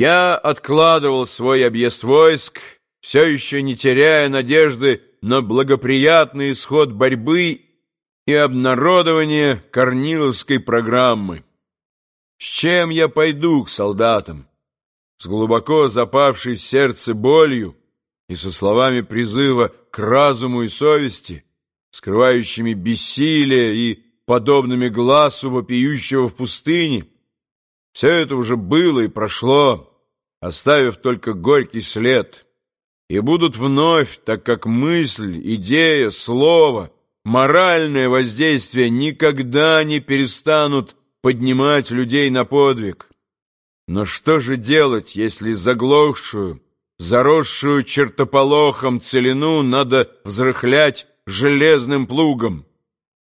Я откладывал свой объезд войск, все еще не теряя надежды на благоприятный исход борьбы и обнародование Корниловской программы. С чем я пойду к солдатам? С глубоко запавшей в сердце болью и со словами призыва к разуму и совести, скрывающими бессилие и подобными глазу вопиющего в пустыне, все это уже было и прошло, оставив только горький след. И будут вновь, так как мысль, идея, слово, моральное воздействие никогда не перестанут поднимать людей на подвиг. Но что же делать, если заглохшую, заросшую чертополохом целину надо взрыхлять железным плугом?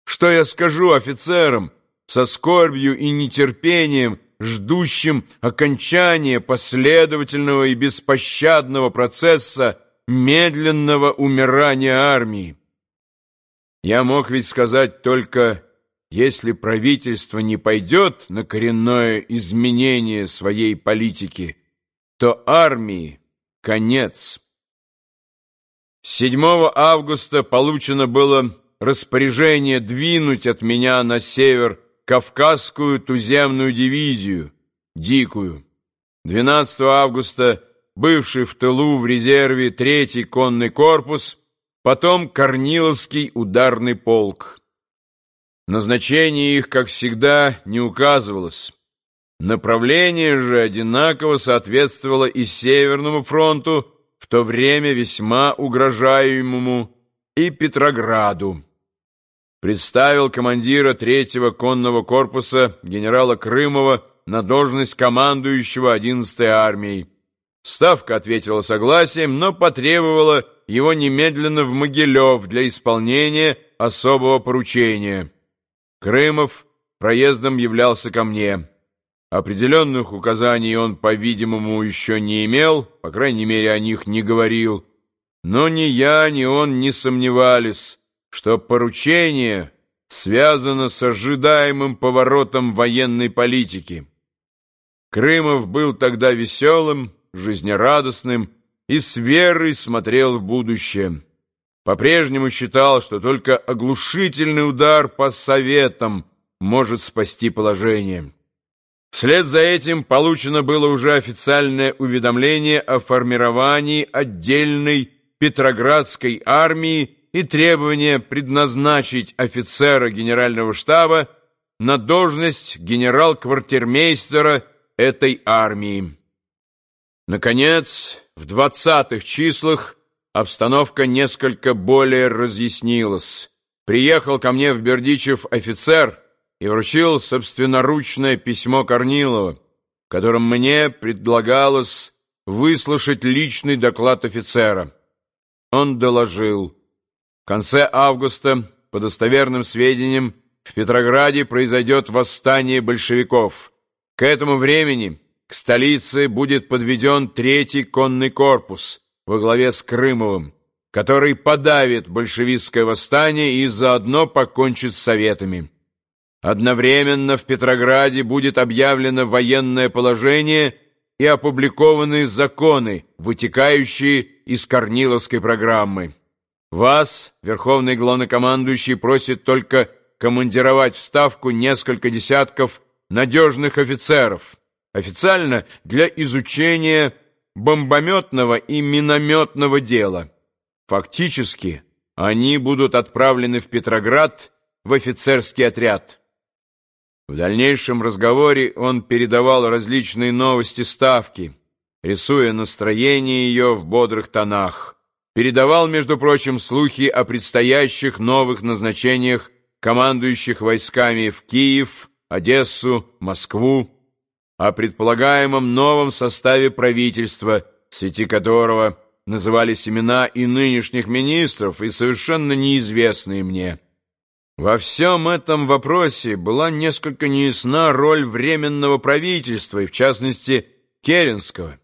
Что я скажу офицерам, со скорбью и нетерпением, ждущим окончания последовательного и беспощадного процесса медленного умирания армии. Я мог ведь сказать только, если правительство не пойдет на коренное изменение своей политики, то армии конец. 7 августа получено было распоряжение двинуть от меня на север Кавказскую туземную дивизию, дикую. 12 августа бывший в тылу в резерве третий конный корпус, потом Корниловский ударный полк. Назначение их, как всегда, не указывалось. Направление же одинаково соответствовало и Северному фронту, в то время весьма угрожаемому, и Петрограду представил командира третьего конного корпуса генерала Крымова на должность командующего 11-й армией. Ставка ответила согласием, но потребовала его немедленно в Могилев для исполнения особого поручения. Крымов проездом являлся ко мне. Определенных указаний он, по-видимому, еще не имел, по крайней мере, о них не говорил. Но ни я, ни он не сомневались, что поручение связано с ожидаемым поворотом военной политики. Крымов был тогда веселым, жизнерадостным и с верой смотрел в будущее. По-прежнему считал, что только оглушительный удар по советам может спасти положение. Вслед за этим получено было уже официальное уведомление о формировании отдельной Петроградской армии и требование предназначить офицера генерального штаба на должность генерал-квартирмейстера этой армии. Наконец, в двадцатых числах обстановка несколько более разъяснилась. Приехал ко мне в Бердичев офицер и вручил собственноручное письмо Корнилова, в котором мне предлагалось выслушать личный доклад офицера. Он доложил – конце августа, по достоверным сведениям, в Петрограде произойдет восстание большевиков. К этому времени к столице будет подведен третий конный корпус во главе с Крымовым, который подавит большевистское восстание и заодно покончит с советами. Одновременно в Петрограде будет объявлено военное положение и опубликованы законы, вытекающие из Корниловской программы. Вас, Верховный Главнокомандующий, просит только командировать в Ставку несколько десятков надежных офицеров, официально для изучения бомбометного и минометного дела. Фактически, они будут отправлены в Петроград в офицерский отряд. В дальнейшем разговоре он передавал различные новости Ставки, рисуя настроение ее в бодрых тонах передавал, между прочим, слухи о предстоящих новых назначениях командующих войсками в Киев, Одессу, Москву, о предполагаемом новом составе правительства, среди которого назывались имена и нынешних министров, и совершенно неизвестные мне. Во всем этом вопросе была несколько неясна роль Временного правительства, и в частности Керенского.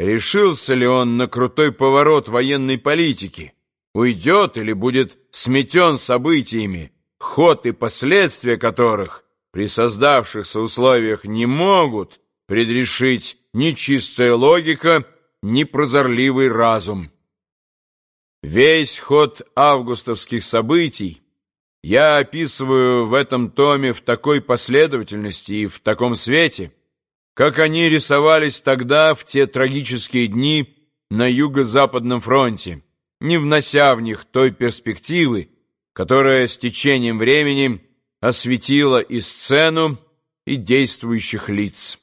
Решился ли он на крутой поворот военной политики? Уйдет или будет сметен событиями, ход и последствия которых при создавшихся условиях не могут предрешить ни чистая логика, ни прозорливый разум. Весь ход августовских событий я описываю в этом томе в такой последовательности и в таком свете, как они рисовались тогда в те трагические дни на Юго-Западном фронте, не внося в них той перспективы, которая с течением времени осветила и сцену, и действующих лиц.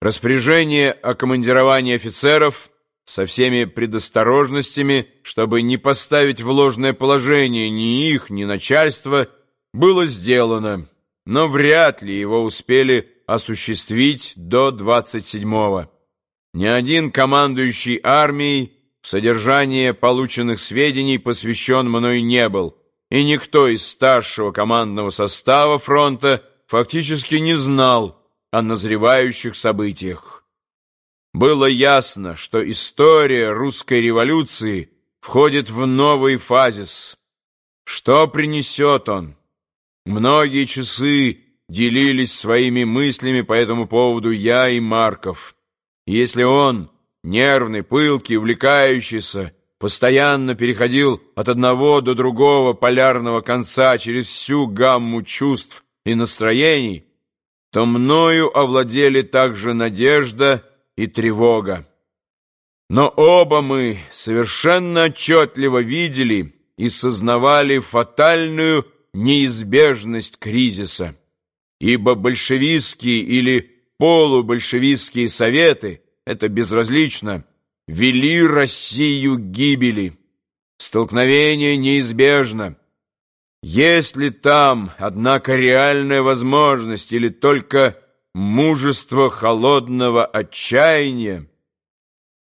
Распоряжение о командировании офицеров со всеми предосторожностями, чтобы не поставить в ложное положение ни их, ни начальство, было сделано, но вряд ли его успели осуществить до 27-го. Ни один командующий армией в содержание полученных сведений посвящен мной не был, и никто из старшего командного состава фронта фактически не знал о назревающих событиях. Было ясно, что история русской революции входит в новый фазис. Что принесет он? Многие часы делились своими мыслями по этому поводу я и Марков. если он, нервный, пылкий, увлекающийся, постоянно переходил от одного до другого полярного конца через всю гамму чувств и настроений, то мною овладели также надежда и тревога. Но оба мы совершенно отчетливо видели и сознавали фатальную неизбежность кризиса, ибо большевистские или полубольшевистские советы, это безразлично, вели Россию к гибели. Столкновение неизбежно. Есть ли там, однако, реальная возможность или только мужество холодного отчаяния,